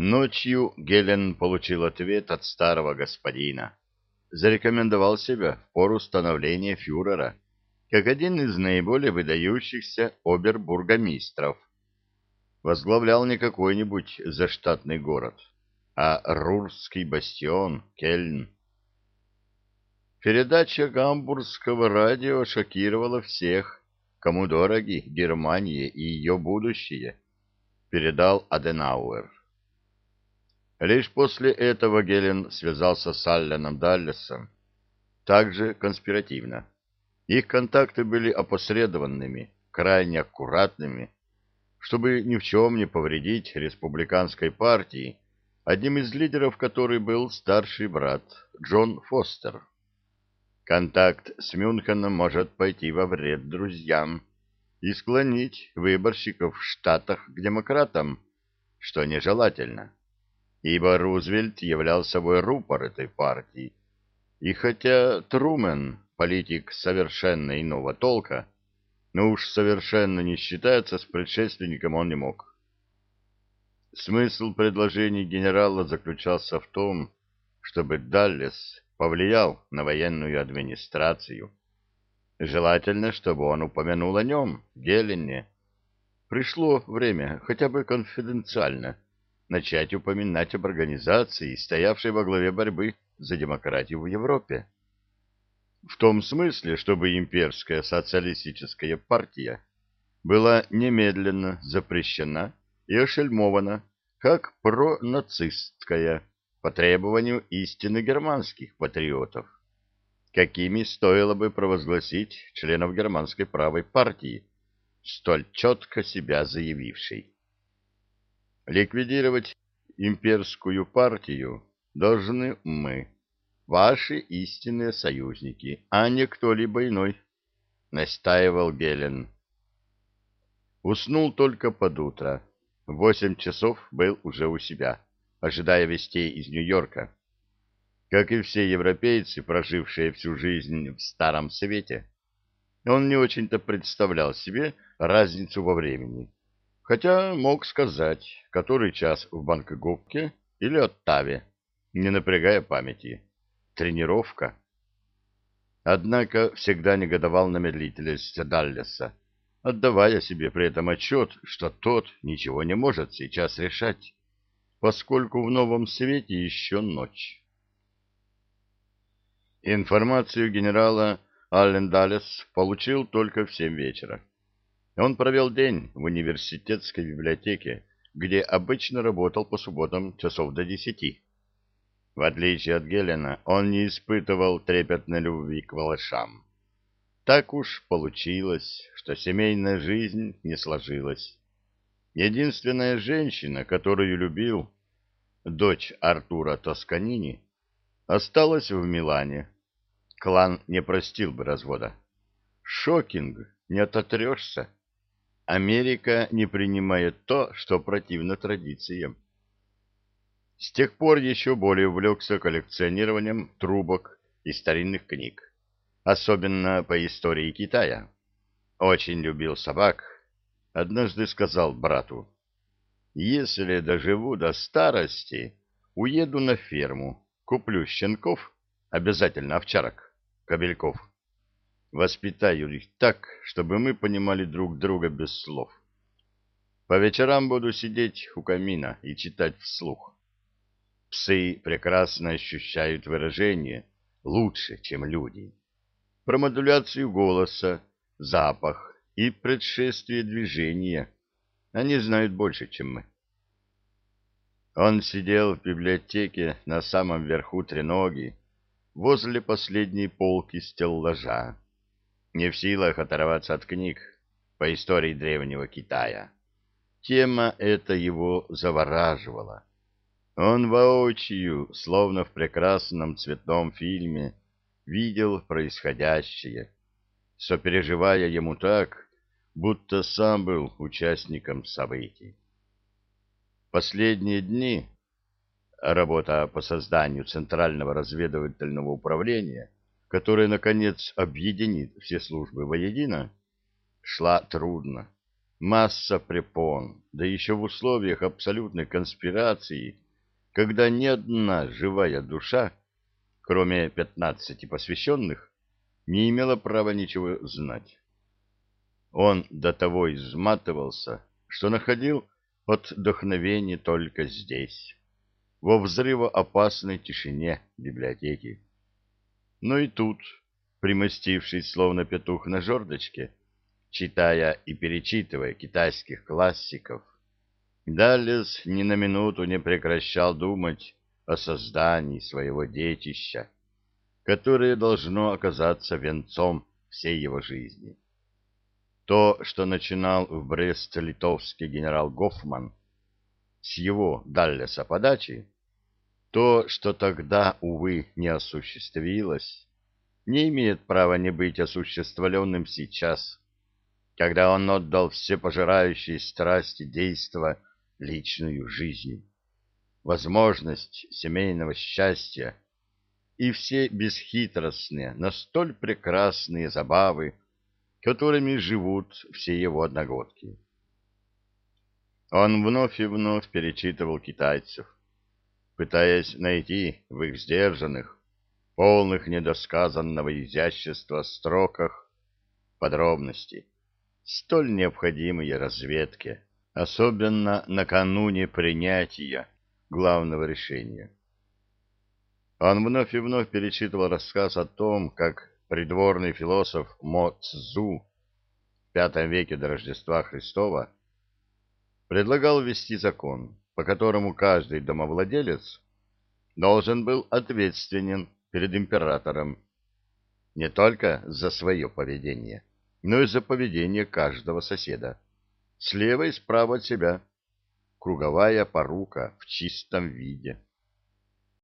Ночью Гелен получил ответ от старого господина. Зарекомендовал себя в пору становления фюрера как один из наиболее выдающихся обербургомистров. Возглавлял не какой-нибудь заштатный город, а Рурский бастион Кельн. Передача гамбургского радио шокировала всех, кому дороги Германия и ее будущее, передал Аденауэр. Лишь после этого Гелен связался с Алленом Даллесом, также конспиративно. Их контакты были опосредованными, крайне аккуратными, чтобы ни в чем не повредить республиканской партии, одним из лидеров которой был старший брат Джон Фостер. Контакт с Мюнхеном может пойти во вред друзьям и склонить выборщиков в Штатах к демократам, что нежелательно ибо Рузвельт являл собой рупор этой партии. И хотя Трумен, политик совершенно иного толка, но уж совершенно не считается с предшественником он не мог. Смысл предложений генерала заключался в том, чтобы Даллес повлиял на военную администрацию. Желательно, чтобы он упомянул о нем, Гелене. Пришло время, хотя бы конфиденциально, начать упоминать об организации, стоявшей во главе борьбы за демократию в Европе. В том смысле, чтобы имперская социалистическая партия была немедленно запрещена и ошельмована как пронацистская по требованию истинно германских патриотов, какими стоило бы провозгласить членов германской правой партии, столь четко себя заявившей. Ликвидировать имперскую партию должны мы, ваши истинные союзники, а не кто-либо иной, — настаивал Гелен. Уснул только под утро. В восемь часов был уже у себя, ожидая вестей из Нью-Йорка. Как и все европейцы, прожившие всю жизнь в Старом Свете, он не очень-то представлял себе разницу во времени хотя мог сказать, который час в Бангкоке или Оттаве, не напрягая памяти. Тренировка. Однако всегда негодовал на медлительность Даллеса, отдавая себе при этом отчет, что тот ничего не может сейчас решать, поскольку в новом свете еще ночь. Информацию генерала Аллен Даллес получил только в семь вечера. Он провел день в университетской библиотеке, где обычно работал по субботам часов до десяти. В отличие от Гелена, он не испытывал трепетной любви к малышам. Так уж получилось, что семейная жизнь не сложилась. Единственная женщина, которую любил, дочь Артура Тосканини, осталась в Милане. Клан не простил бы развода. Шокинг, не ототрешься. Америка не принимает то, что противно традициям. С тех пор еще более увлекся коллекционированием трубок и старинных книг, особенно по истории Китая. Очень любил собак. Однажды сказал брату, «Если доживу до старости, уеду на ферму, куплю щенков, обязательно овчарок, кобельков, Воспитаю их так, чтобы мы понимали друг друга без слов. По вечерам буду сидеть у камина и читать вслух. Псы прекрасно ощущают выражение лучше, чем люди. Про модуляцию голоса, запах и предшествие движения они знают больше, чем мы. Он сидел в библиотеке на самом верху треноги, возле последней полки стеллажа не в силах оторваться от книг по истории древнего Китая. Тема эта его завораживала. Он воочию, словно в прекрасном цветном фильме, видел происходящее, сопереживая ему так, будто сам был участником событий. Последние дни работа по созданию Центрального разведывательного управления которая, наконец, объединит все службы воедино, шла трудно. Масса препон, да еще в условиях абсолютной конспирации, когда ни одна живая душа, кроме пятнадцати посвященных, не имела права ничего знать. Он до того изматывался, что находил отдохновение только здесь, во взрывоопасной тишине библиотеки. Но и тут, примостившись словно петух на жердочке, читая и перечитывая китайских классиков, Даллес ни на минуту не прекращал думать о создании своего детища, которое должно оказаться венцом всей его жизни. То, что начинал в Брест-Литовске генерал Гофман, с его Даллеса подачи, то, что тогда, увы, не осуществилось, не имеет права не быть осуществленным сейчас, когда он отдал все пожирающие страсти действа личную жизнь, возможность семейного счастья и все бесхитростные, но столь прекрасные забавы, которыми живут все его одногодки. Он вновь и вновь перечитывал китайцев, пытаясь найти в их сдержанных, полных недосказанного изящества строках подробности, столь необходимые разведке, особенно накануне принятия главного решения. Он вновь и вновь перечитывал рассказ о том, как придворный философ Мо Цзу в V веке до Рождества Христова предлагал ввести закон, по которому каждый домовладелец должен был ответственен перед императором. Не только за свое поведение, но и за поведение каждого соседа, слева и справа от себя, круговая порука в чистом виде.